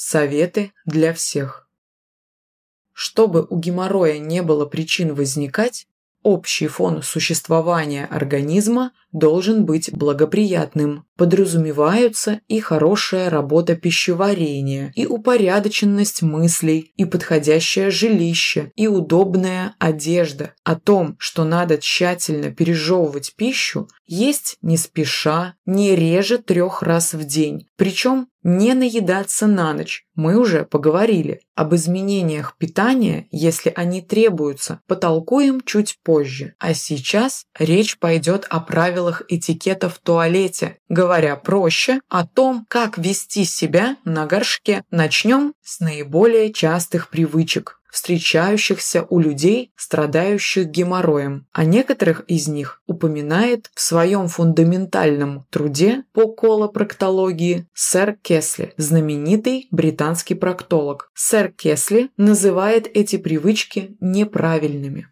Советы для всех. Чтобы у геморроя не было причин возникать, Общий фон существования организма должен быть благоприятным. Подразумеваются и хорошая работа пищеварения, и упорядоченность мыслей, и подходящее жилище, и удобная одежда. О том, что надо тщательно пережевывать пищу, есть не спеша, не реже трех раз в день. Причем не наедаться на ночь. Мы уже поговорили. Об изменениях питания, если они требуются, потолкуем чуть позже. А сейчас речь пойдет о правилах этикета в туалете. Говоря проще, о том, как вести себя на горшке. Начнем с наиболее частых привычек встречающихся у людей, страдающих геморроем, а некоторых из них упоминает в своем фундаментальном труде по колопроктологии сэр Кесли, знаменитый британский проктолог. Сэр Кесли называет эти привычки неправильными.